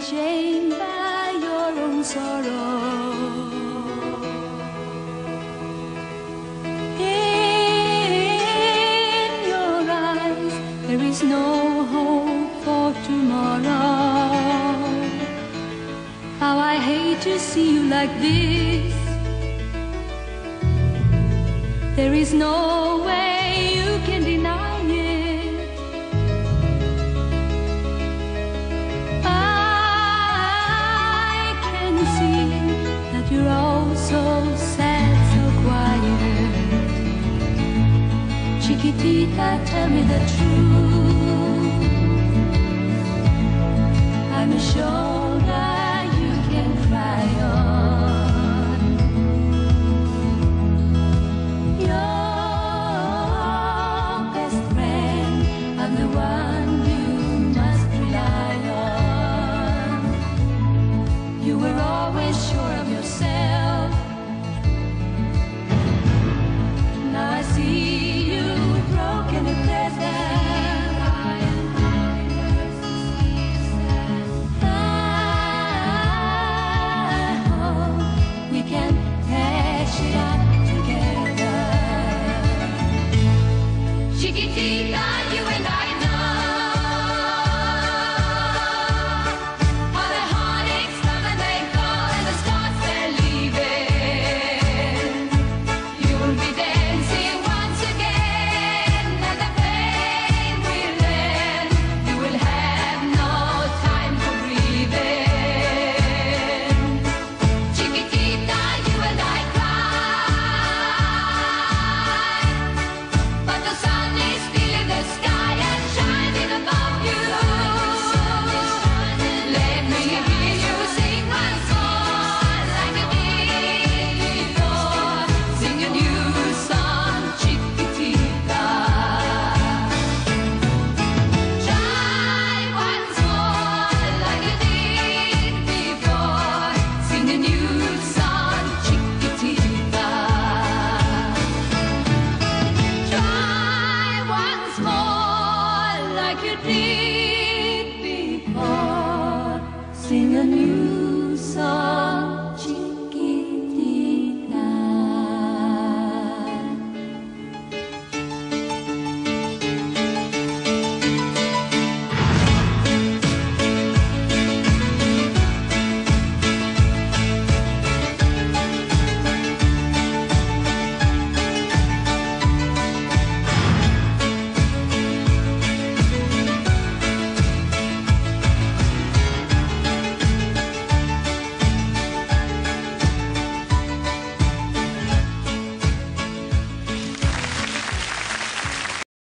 shamed by your own sorrow. In your eyes, there is no hope for tomorrow. How I hate to see you like this. There is no way so sad, so quiet. Chiquitita, tell me the truth. I'm a shoulder you can cry on. Your best friend, I'm the one you must rely on. You were always sure. Chiquitita, you did before. Sing a new song.